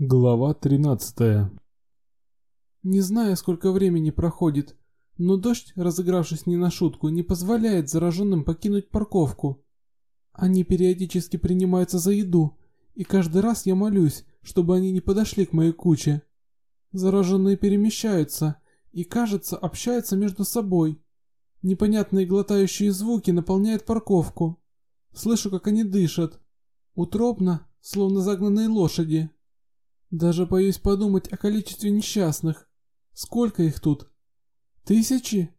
Глава 13 Не знаю, сколько времени проходит, но дождь, разыгравшись не на шутку, не позволяет зараженным покинуть парковку. Они периодически принимаются за еду, и каждый раз я молюсь, чтобы они не подошли к моей куче. Зараженные перемещаются и, кажется, общаются между собой. Непонятные глотающие звуки наполняют парковку. Слышу, как они дышат. Утробно, словно загнанные лошади. Даже боюсь подумать о количестве несчастных. Сколько их тут? Тысячи?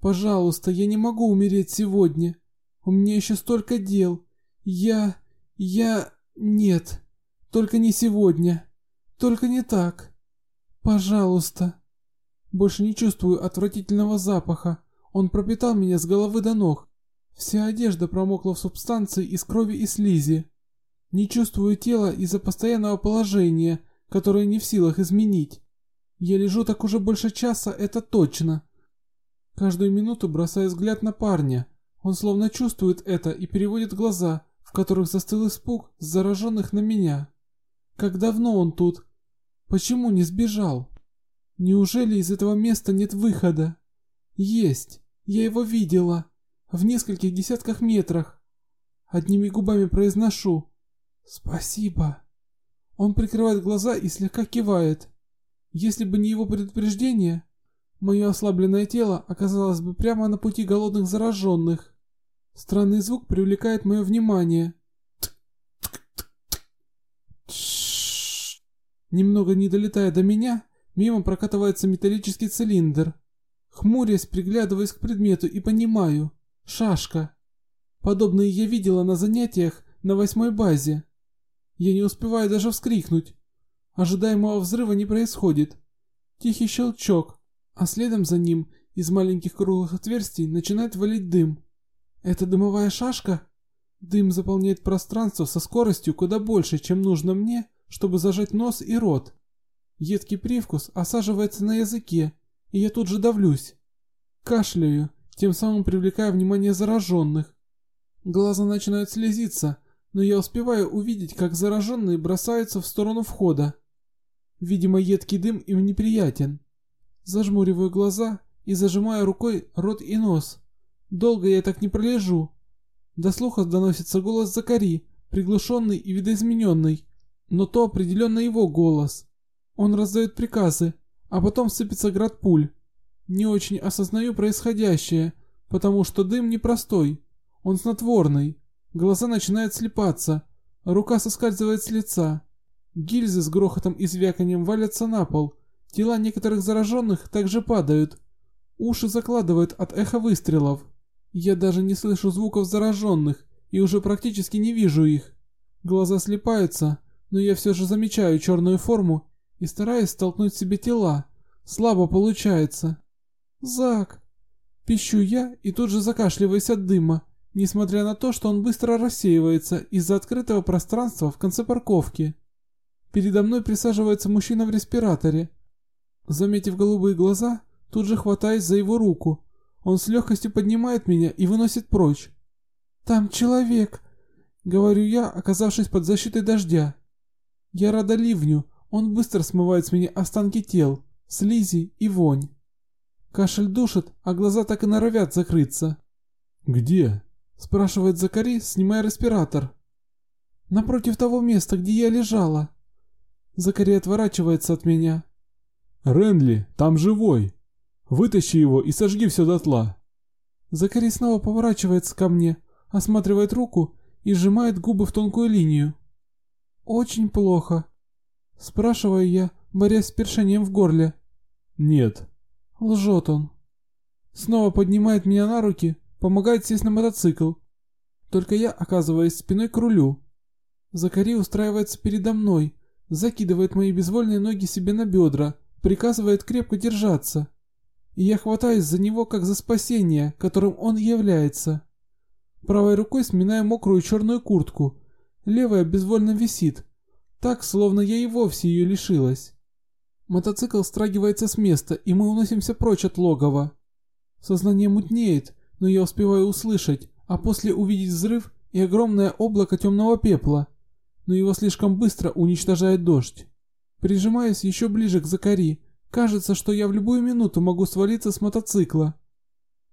Пожалуйста, я не могу умереть сегодня. У меня еще столько дел. Я... я... нет. Только не сегодня. Только не так. Пожалуйста. Больше не чувствую отвратительного запаха. Он пропитал меня с головы до ног. Вся одежда промокла в субстанции из крови и слизи. Не чувствую тела из-за постоянного положения, которое не в силах изменить. Я лежу так уже больше часа, это точно. Каждую минуту бросаю взгляд на парня. Он словно чувствует это и переводит глаза, в которых застыл испуг с зараженных на меня. Как давно он тут? Почему не сбежал? Неужели из этого места нет выхода? Есть. Я его видела. В нескольких десятках метрах. Одними губами произношу. «Спасибо». Он прикрывает глаза и слегка кивает. Если бы не его предупреждение, мое ослабленное тело оказалось бы прямо на пути голодных зараженных. Странный звук привлекает мое внимание. Немного не долетая до меня, мимо прокатывается металлический цилиндр. Хмурясь, приглядываясь к предмету и понимаю. Шашка. Подобные я видела на занятиях на восьмой базе. Я не успеваю даже вскрикнуть. Ожидаемого взрыва не происходит. Тихий щелчок, а следом за ним из маленьких круглых отверстий начинает валить дым. Это дымовая шашка? Дым заполняет пространство со скоростью куда больше, чем нужно мне, чтобы зажать нос и рот. Едкий привкус осаживается на языке, и я тут же давлюсь. Кашляю, тем самым привлекая внимание зараженных. Глаза начинают слезиться, но я успеваю увидеть, как зараженные бросаются в сторону входа. Видимо, едкий дым им неприятен. Зажмуриваю глаза и зажимаю рукой рот и нос. Долго я так не пролежу. До слуха доносится голос Закари, приглушенный и видоизмененный, но то определенно его голос. Он раздает приказы, а потом сыпется град пуль. Не очень осознаю происходящее, потому что дым непростой, он снотворный. Глаза начинают слепаться, рука соскальзывает с лица. Гильзы с грохотом и звяканием валятся на пол. Тела некоторых зараженных также падают. Уши закладывают от эха выстрелов. Я даже не слышу звуков зараженных и уже практически не вижу их. Глаза слепаются, но я все же замечаю черную форму и стараюсь столкнуть себе тела. Слабо получается. «Зак!» Пищу я и тут же закашливаюсь от дыма несмотря на то, что он быстро рассеивается из-за открытого пространства в конце парковки. Передо мной присаживается мужчина в респираторе. Заметив голубые глаза, тут же хватаюсь за его руку. Он с легкостью поднимает меня и выносит прочь. «Там человек!» — говорю я, оказавшись под защитой дождя. Я рада ливню, он быстро смывает с меня останки тел, слизи и вонь. Кашель душит, а глаза так и норовят закрыться. «Где?» Спрашивает Закари, снимая респиратор. Напротив того места, где я лежала. Закари отворачивается от меня. Ренли, там живой. Вытащи его и сожги все дотла. Закари снова поворачивается ко мне, осматривает руку и сжимает губы в тонкую линию. Очень плохо. Спрашиваю я, борясь с першением в горле. Нет. Лжет он. Снова поднимает меня на руки помогает сесть на мотоцикл. Только я оказываюсь спиной к рулю. Закари устраивается передо мной, закидывает мои безвольные ноги себе на бедра, приказывает крепко держаться. И я хватаюсь за него, как за спасение, которым он является. Правой рукой сминаю мокрую черную куртку, левая безвольно висит, так, словно я и вовсе ее лишилась. Мотоцикл страгивается с места, и мы уносимся прочь от логова. Сознание мутнеет, но я успеваю услышать, а после увидеть взрыв и огромное облако темного пепла, но его слишком быстро уничтожает дождь. Прижимаюсь еще ближе к Закари. Кажется, что я в любую минуту могу свалиться с мотоцикла.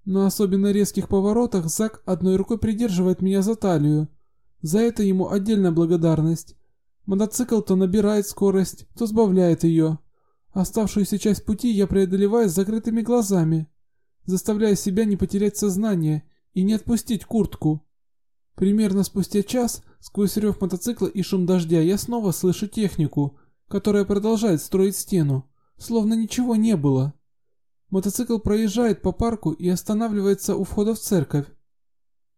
На особенно резких поворотах Зак одной рукой придерживает меня за талию. За это ему отдельная благодарность. Мотоцикл то набирает скорость, то сбавляет ее. Оставшуюся часть пути я преодолеваю с закрытыми глазами, заставляя себя не потерять сознание и не отпустить куртку. Примерно спустя час, сквозь рев мотоцикла и шум дождя, я снова слышу технику, которая продолжает строить стену, словно ничего не было. Мотоцикл проезжает по парку и останавливается у входа в церковь.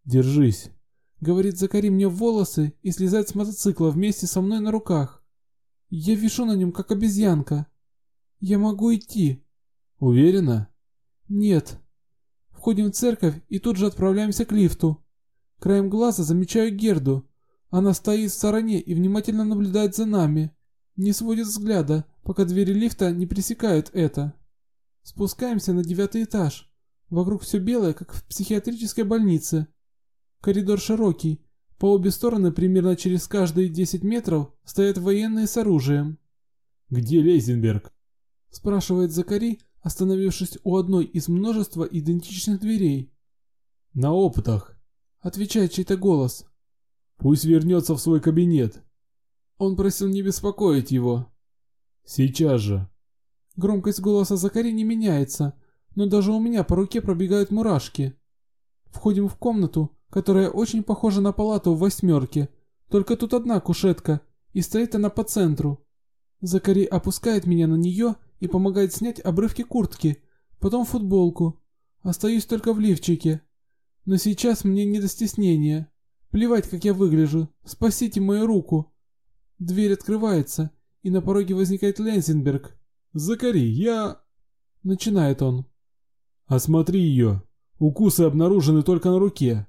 «Держись», — говорит Закари мне в волосы и слезает с мотоцикла вместе со мной на руках. Я вишу на нем, как обезьянка. Я могу идти. «Уверена?» «Нет». Входим в церковь и тут же отправляемся к лифту. Краем глаза замечаю Герду. Она стоит в стороне и внимательно наблюдает за нами. Не сводит взгляда, пока двери лифта не пресекают это. Спускаемся на девятый этаж. Вокруг все белое, как в психиатрической больнице. Коридор широкий. По обе стороны примерно через каждые 10 метров стоят военные с оружием. «Где Лейзенберг?» Спрашивает Закари, остановившись у одной из множества идентичных дверей. «На опытах», — отвечает чей-то голос. «Пусть вернется в свой кабинет». Он просил не беспокоить его. «Сейчас же». Громкость голоса Закари не меняется, но даже у меня по руке пробегают мурашки. Входим в комнату, которая очень похожа на палату в восьмерке, только тут одна кушетка, и стоит она по центру. Закари опускает меня на нее и помогает снять обрывки куртки, потом футболку. Остаюсь только в лифчике. Но сейчас мне не до стеснения. Плевать, как я выгляжу. Спасите мою руку. Дверь открывается, и на пороге возникает Лензенберг. «Закари, я...» Начинает он. «Осмотри ее. Укусы обнаружены только на руке».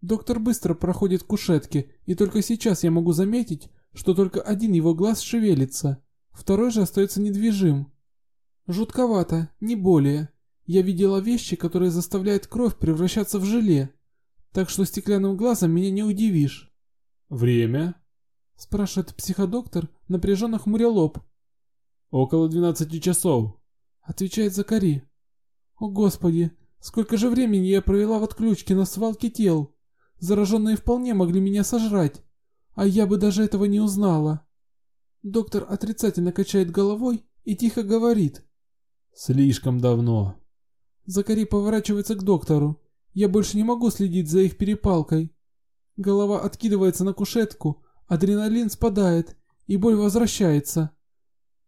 Доктор быстро проходит к кушетке, и только сейчас я могу заметить, что только один его глаз шевелится, второй же остается недвижим. Жутковато, не более. Я видела вещи, которые заставляют кровь превращаться в желе, так что стеклянным глазом меня не удивишь. «Время?» – спрашивает психодоктор, напряженно хмуря лоб. «Около двенадцати часов», — отвечает Закари. «О, Господи, сколько же времени я провела в отключке на свалке тел! Зараженные вполне могли меня сожрать, а я бы даже этого не узнала». Доктор отрицательно качает головой и тихо говорит. «Слишком давно». Закари поворачивается к доктору. Я больше не могу следить за их перепалкой. Голова откидывается на кушетку, адреналин спадает, и боль возвращается.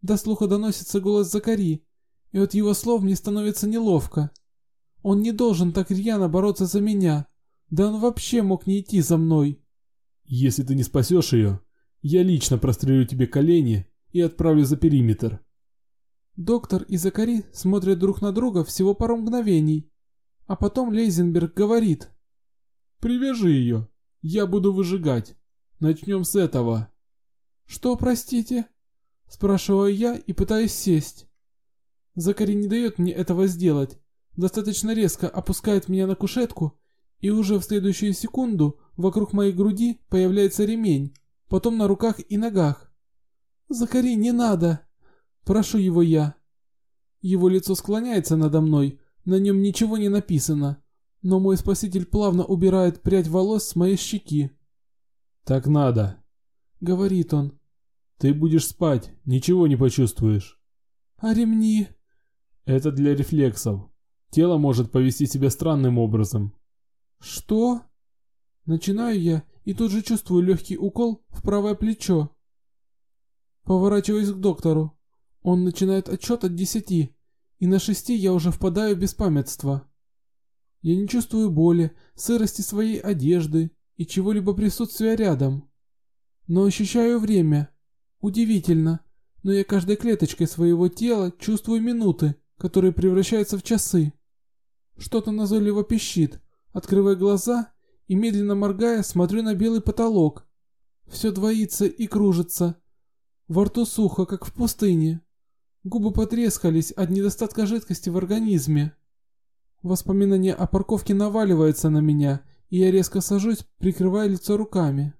До слуха доносится голос Закари, и от его слов мне становится неловко. Он не должен так рьяно бороться за меня, да он вообще мог не идти за мной. Если ты не спасешь ее, я лично прострелю тебе колени и отправлю за периметр. Доктор и Закари смотрят друг на друга всего пару мгновений, а потом Лейзенберг говорит. «Привяжи ее, я буду выжигать. Начнем с этого». «Что, простите?» Спрашиваю я и пытаюсь сесть. Закари не дает мне этого сделать. Достаточно резко опускает меня на кушетку, и уже в следующую секунду вокруг моей груди появляется ремень, потом на руках и ногах. «Закари, не надо!» Прошу его я. Его лицо склоняется надо мной, на нем ничего не написано, но мой спаситель плавно убирает прядь волос с моей щеки. «Так надо», — говорит он. Ты будешь спать, ничего не почувствуешь. А ремни? Это для рефлексов. Тело может повести себя странным образом. Что? Начинаю я и тут же чувствую легкий укол в правое плечо. Поворачиваюсь к доктору. Он начинает отчет от десяти, и на шести я уже впадаю в беспамятство. Я не чувствую боли, сырости своей одежды и чего-либо присутствия рядом. Но ощущаю время, Удивительно, но я каждой клеточкой своего тела чувствую минуты, которые превращаются в часы. Что-то назойливо пищит, открывая глаза и медленно моргая смотрю на белый потолок. Все двоится и кружится. Во рту сухо, как в пустыне. Губы потрескались от недостатка жидкости в организме. Воспоминания о парковке наваливаются на меня, и я резко сажусь, прикрывая лицо руками.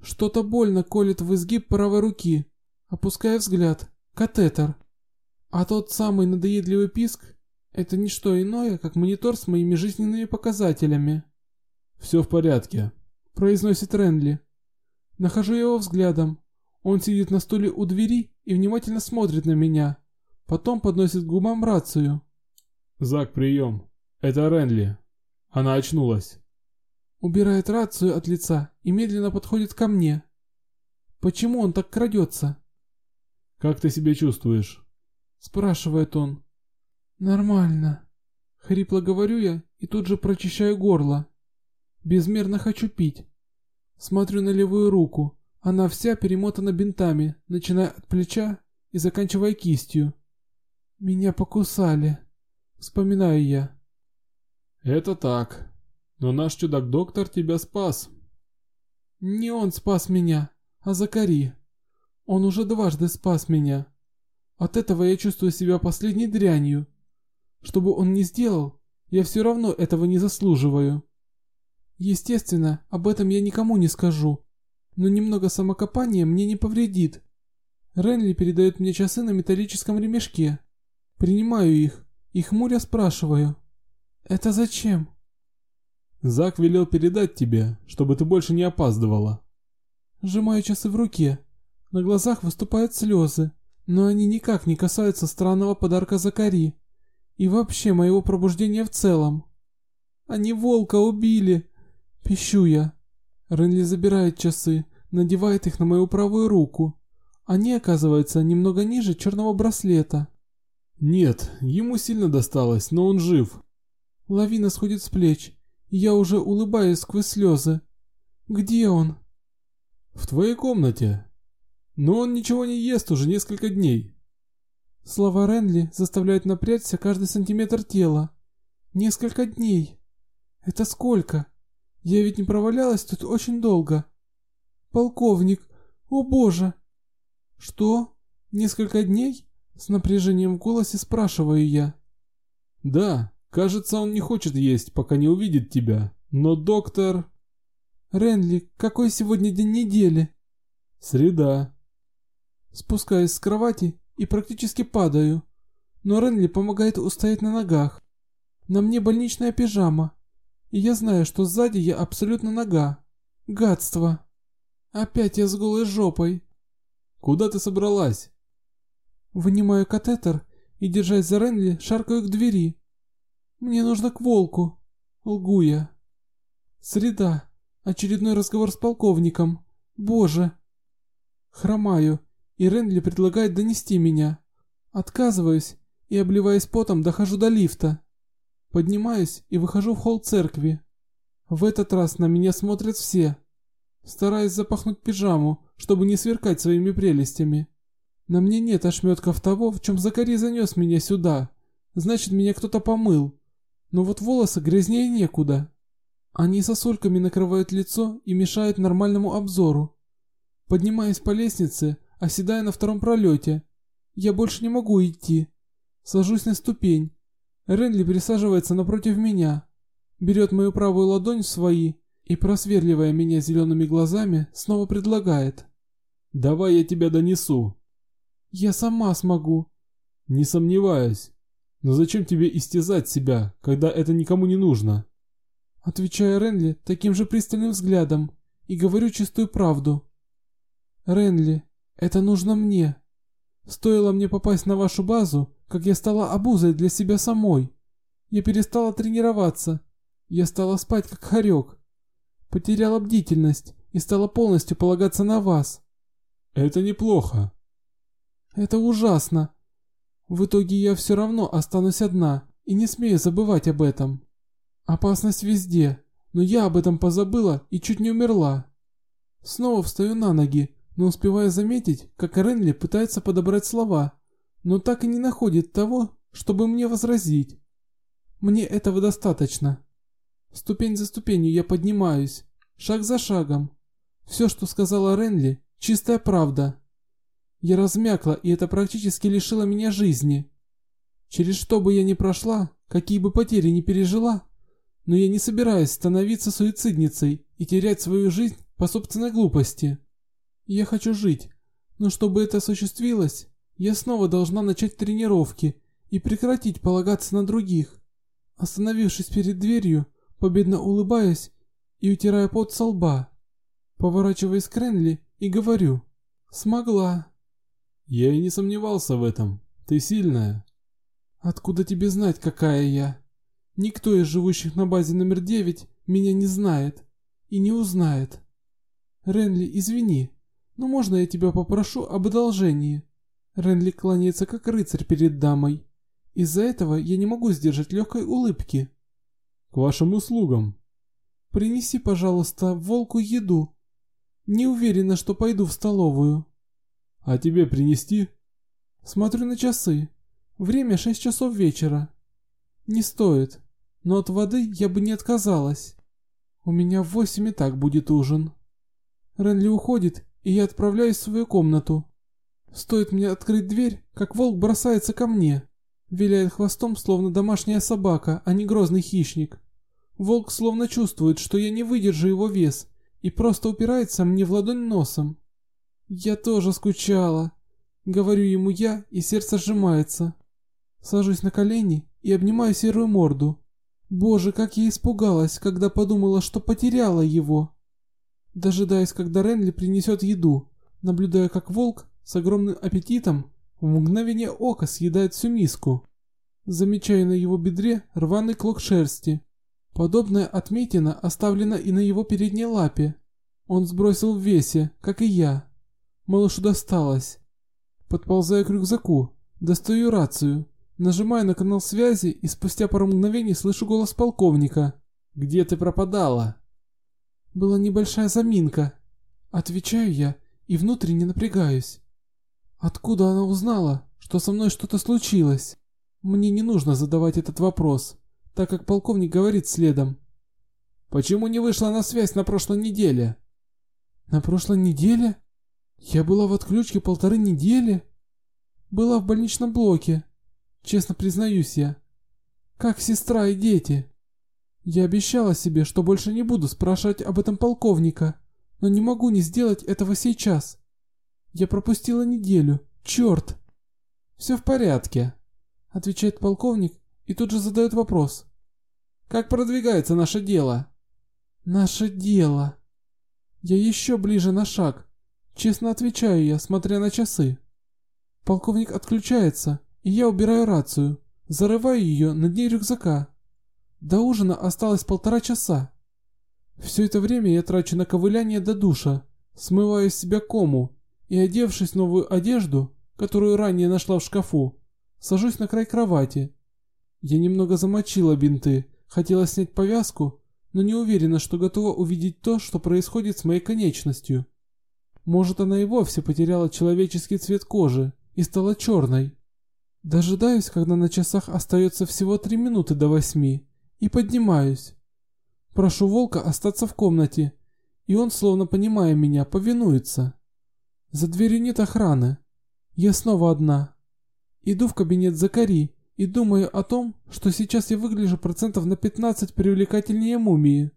Что-то больно колет в изгиб правой руки. Опускаю взгляд. Катетер. А тот самый надоедливый писк – это не что иное, как монитор с моими жизненными показателями. «Все в порядке», – произносит Ренли. Нахожу его взглядом. Он сидит на стуле у двери и внимательно смотрит на меня. Потом подносит к губам рацию. «Зак, прием. Это Ренли. Она очнулась». Убирает рацию от лица и медленно подходит ко мне. Почему он так крадется? «Как ты себя чувствуешь?» Спрашивает он. «Нормально». Хрипло говорю я и тут же прочищаю горло. Безмерно хочу пить. Смотрю на левую руку. Она вся перемотана бинтами, начиная от плеча и заканчивая кистью. Меня покусали. Вспоминаю я. Это так. Но наш чудак-доктор тебя спас. Не он спас меня, а Закари. Он уже дважды спас меня. От этого я чувствую себя последней дрянью. Что бы он ни сделал, я все равно этого не заслуживаю. Естественно, об этом я никому не скажу, но немного самокопания мне не повредит. Ренли передает мне часы на металлическом ремешке. Принимаю их и хмуря спрашиваю. «Это зачем?» Зак велел передать тебе, чтобы ты больше не опаздывала. Сжимаю часы в руке. На глазах выступают слезы, но они никак не касаются странного подарка Закари. И вообще моего пробуждения в целом. Они волка убили. Пищу я. Ренли забирает часы, надевает их на мою правую руку. Они, оказывается, немного ниже черного браслета. Нет, ему сильно досталось, но он жив. Лавина сходит с плеч, и я уже улыбаюсь сквозь слезы. Где он? В твоей комнате. Но он ничего не ест уже несколько дней. Слова Ренли заставляют напрячься каждый сантиметр тела. Несколько дней. Это сколько? Я ведь не провалялась тут очень долго. Полковник, о боже! Что? Несколько дней? С напряжением в голосе спрашиваю я. Да, кажется, он не хочет есть, пока не увидит тебя. Но доктор... Ренли, какой сегодня день недели? Среда. Спускаюсь с кровати и практически падаю. Но Ренли помогает устоять на ногах. На мне больничная пижама, и я знаю, что сзади я абсолютно нога. Гадство. Опять я с голой жопой. Куда ты собралась? Вынимаю катетер и, держась за Ренли, шаркаю к двери. Мне нужно к волку. Лгу я. Среда. Очередной разговор с полковником. Боже. Хромаю, и Ренли предлагает донести меня. Отказываюсь и, обливаясь потом, дохожу до лифта. Поднимаюсь и выхожу в холл церкви. В этот раз на меня смотрят все. Стараюсь запахнуть пижаму, чтобы не сверкать своими прелестями. На мне нет ошметков того, в чем Закари занес меня сюда. Значит, меня кто-то помыл. Но вот волосы грязнее некуда. Они сосульками накрывают лицо и мешают нормальному обзору. Поднимаюсь по лестнице, оседая на втором пролете. Я больше не могу идти. Сажусь на ступень. Ренли присаживается напротив меня, берет мою правую ладонь в свои и, просверливая меня зелеными глазами, снова предлагает. «Давай я тебя донесу». «Я сама смогу». «Не сомневаюсь. Но зачем тебе истязать себя, когда это никому не нужно?» Отвечаю Ренли таким же пристальным взглядом и говорю чистую правду. «Ренли, это нужно мне. Стоило мне попасть на вашу базу, как я стала обузой для себя самой. Я перестала тренироваться. Я стала спать как хорек. Потеряла бдительность и стала полностью полагаться на вас. Это неплохо. Это ужасно. В итоге я все равно останусь одна и не смею забывать об этом. Опасность везде, но я об этом позабыла и чуть не умерла. Снова встаю на ноги, но успеваю заметить, как Ренли пытается подобрать слова, но так и не находит того, чтобы мне возразить. Мне этого достаточно. Ступень за ступенью я поднимаюсь, шаг за шагом. Все, что сказала Ренли, чистая правда. Я размякла, и это практически лишило меня жизни. Через что бы я ни прошла, какие бы потери ни пережила, но я не собираюсь становиться суицидницей и терять свою жизнь по собственной глупости. Я хочу жить, Но чтобы это осуществилось, я снова должна начать тренировки и прекратить полагаться на других. Остановившись перед дверью, победно улыбаюсь и утирая пот со лба, поворачиваясь к Ренли и говорю «Смогла». Я и не сомневался в этом. Ты сильная. Откуда тебе знать, какая я? Никто из живущих на базе номер девять меня не знает и не узнает. Ренли, извини, но можно я тебя попрошу об одолжении? Ренли кланяется как рыцарь перед дамой. Из-за этого я не могу сдержать легкой улыбки. К вашим услугам. Принеси, пожалуйста, волку еду. Не уверена, что пойду в столовую. А тебе принести? Смотрю на часы. Время шесть часов вечера. Не стоит, но от воды я бы не отказалась. У меня в восемь и так будет ужин. Ренли уходит, и я отправляюсь в свою комнату. Стоит мне открыть дверь, как волк бросается ко мне. Виляет хвостом, словно домашняя собака, а не грозный хищник. Волк словно чувствует, что я не выдержу его вес, и просто упирается мне в ладонь носом. Я тоже скучала. Говорю ему я, и сердце сжимается. Сажусь на колени и обнимаю серую морду. Боже, как я испугалась, когда подумала, что потеряла его. Дожидаюсь, когда Ренли принесет еду, наблюдая, как волк с огромным аппетитом в мгновение ока съедает всю миску. Замечаю на его бедре рваный клок шерсти. Подобная отметина оставлена и на его передней лапе. Он сбросил в весе, как и я. Малышу досталось. Подползаю к рюкзаку, достаю рацию, нажимаю на канал связи и спустя пару мгновений слышу голос полковника. «Где ты пропадала?» Была небольшая заминка. Отвечаю я и внутренне напрягаюсь. Откуда она узнала, что со мной что-то случилось? Мне не нужно задавать этот вопрос, так как полковник говорит следом. Почему не вышла на связь на прошлой неделе? На прошлой неделе? Я была в отключке полторы недели. Была в больничном блоке. Честно признаюсь я. Как сестра и дети. Я обещала себе, что больше не буду спрашивать об этом полковника, но не могу не сделать этого сейчас. Я пропустила неделю. Черт! Все в порядке, отвечает полковник и тут же задает вопрос. Как продвигается наше дело? Наше дело. Я еще ближе на шаг. Честно отвечаю я, смотря на часы. Полковник отключается, и я убираю рацию, зарываю ее на дне рюкзака. До ужина осталось полтора часа. Все это время я трачу на ковыляние до душа, смываю с себя кому и, одевшись в новую одежду, которую ранее нашла в шкафу, сажусь на край кровати. Я немного замочила бинты, хотела снять повязку, но не уверена, что готова увидеть то, что происходит с моей конечностью. Может, она и вовсе потеряла человеческий цвет кожи и стала черной. Дожидаюсь, когда на часах остается всего три минуты до восьми, и поднимаюсь. Прошу волка остаться в комнате, и он, словно понимая меня, повинуется. За дверью нет охраны. Я снова одна. Иду в кабинет Закари и думаю о том, что сейчас я выгляжу процентов на 15 привлекательнее мумии.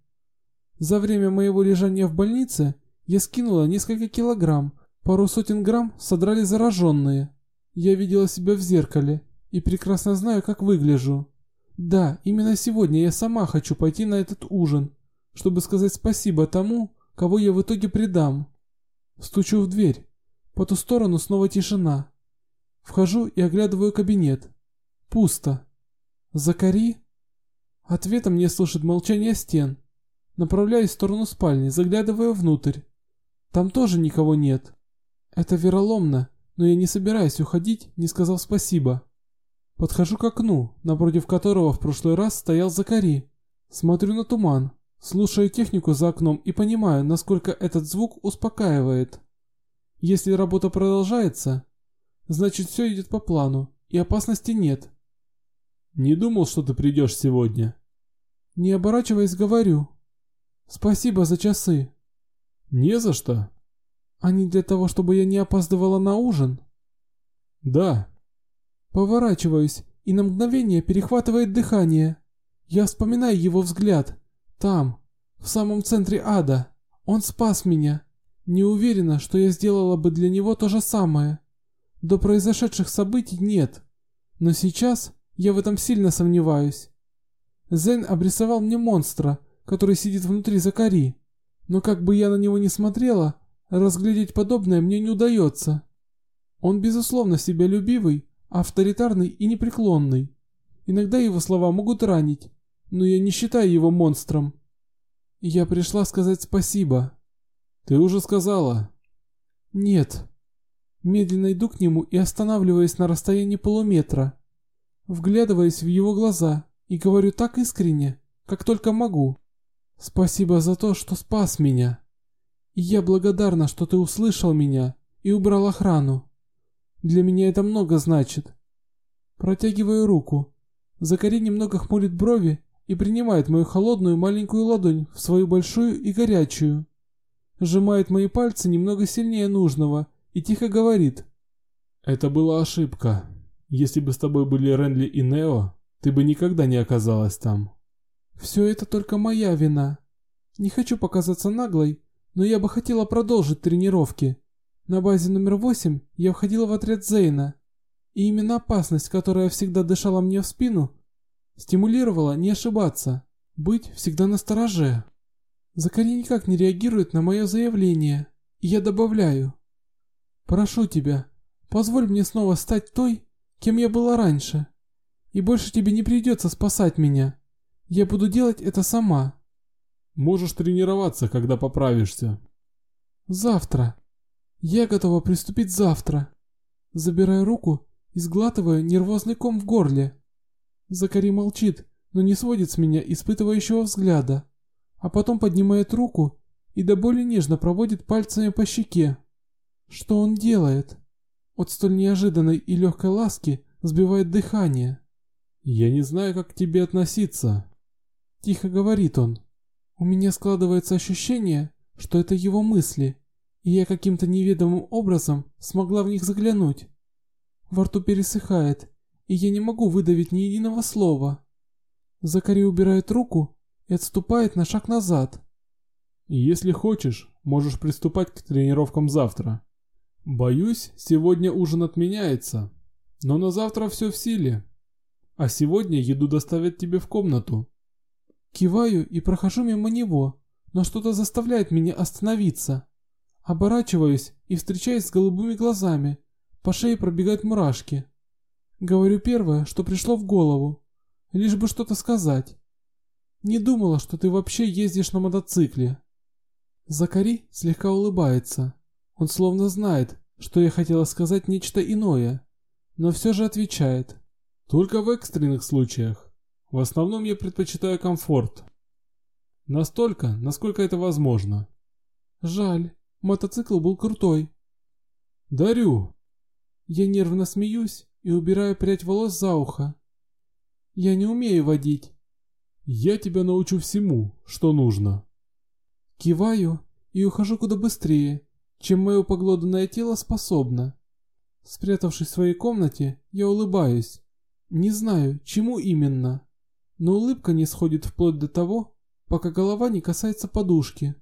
За время моего лежания в больнице я скинула несколько килограмм, пару сотен грамм содрали зараженные. Я видела себя в зеркале и прекрасно знаю, как выгляжу. Да, именно сегодня я сама хочу пойти на этот ужин, чтобы сказать спасибо тому, кого я в итоге предам. Стучу в дверь. По ту сторону снова тишина. Вхожу и оглядываю кабинет. Пусто. Закари? Ответом мне слышит молчание стен. Направляюсь в сторону спальни, заглядываю внутрь. Там тоже никого нет. Это вероломно, но я не собираюсь уходить, не сказав спасибо. Подхожу к окну, напротив которого в прошлый раз стоял Закари. Смотрю на туман, слушаю технику за окном и понимаю, насколько этот звук успокаивает. Если работа продолжается, значит все идет по плану и опасности нет. Не думал, что ты придешь сегодня. Не оборачиваясь, говорю. Спасибо за часы. Не за что. Не для того, чтобы я не опаздывала на ужин? Да. Поворачиваюсь, и на мгновение перехватывает дыхание. Я вспоминаю его взгляд. Там, в самом центре ада. Он спас меня. Не уверена, что я сделала бы для него то же самое. До произошедших событий нет, но сейчас я в этом сильно сомневаюсь. Зен обрисовал мне монстра, который сидит внутри Закари, но как бы я на него не смотрела, разглядеть подобное мне не удается. Он безусловно себялюбивый, авторитарный и непреклонный. Иногда его слова могут ранить, но я не считаю его монстром. Я пришла сказать спасибо. Ты уже сказала. Нет. Медленно иду к нему и останавливаюсь на расстоянии полуметра. Вглядываясь в его глаза и говорю так искренне, как только могу. Спасибо за то, что спас меня. И я благодарна, что ты услышал меня и убрал охрану. Для меня это много значит. Протягиваю руку. Закари немного хмурит брови и принимает мою холодную маленькую ладонь в свою большую и горячую. Сжимает мои пальцы немного сильнее нужного и тихо говорит. «Это была ошибка. Если бы с тобой были Ренли и Нео, ты бы никогда не оказалась там». «Все это только моя вина. Не хочу показаться наглой, но я бы хотела продолжить тренировки. На базе номер восемь я входила в отряд Зейна, и именно опасность, которая всегда дышала мне в спину, стимулировала не ошибаться, быть всегда настороже. Закари никак не реагирует на мое заявление, и я добавляю. Прошу тебя, позволь мне снова стать той, кем я была раньше, и больше тебе не придется спасать меня. Я буду делать это сама. Можешь тренироваться, когда поправишься. Завтра. Я готова приступить завтра. Забираю руку и сглатываю нервозный ком в горле. Закари молчит, но не сводит с меня испытывающего взгляда, а потом поднимает руку и до боли нежно проводит пальцами по щеке. Что он делает? От столь неожиданной и легкой ласки сбивает дыхание. «Я не знаю, как к тебе относиться», — тихо говорит он. У меня складывается ощущение, что это его мысли, и я каким-то неведомым образом смогла в них заглянуть. Во рту пересыхает, и я не могу выдавить ни единого слова. Закари убирает руку и отступает на шаг назад. «Если хочешь, можешь приступать к тренировкам завтра. Боюсь, сегодня ужин отменяется, но на завтра все в силе. А сегодня еду доставят тебе в комнату. Киваю и прохожу мимо него, но что-то заставляет меня остановиться. Оборачиваюсь и встречаюсь с голубыми глазами. По шее пробегают мурашки. Говорю первое, что пришло в голову. Лишь бы что-то сказать. Не думала, что ты вообще ездишь на мотоцикле. Закари слегка улыбается. Он словно знает, что я хотела сказать нечто иное, но все же отвечает. Только в экстренных случаях. В основном я предпочитаю комфорт. Настолько, насколько это возможно. Жаль, мотоцикл был крутой. Дарю. Я нервно смеюсь и убираю прядь волос за ухо. Я не умею водить. Я тебя научу всему, что нужно. Киваю и ухожу куда быстрее, чем мое поглоданное тело способно. Спрятавшись в своей комнате, я улыбаюсь. Не знаю, чему именно но улыбка не сходит вплоть до того, пока голова не касается подушки.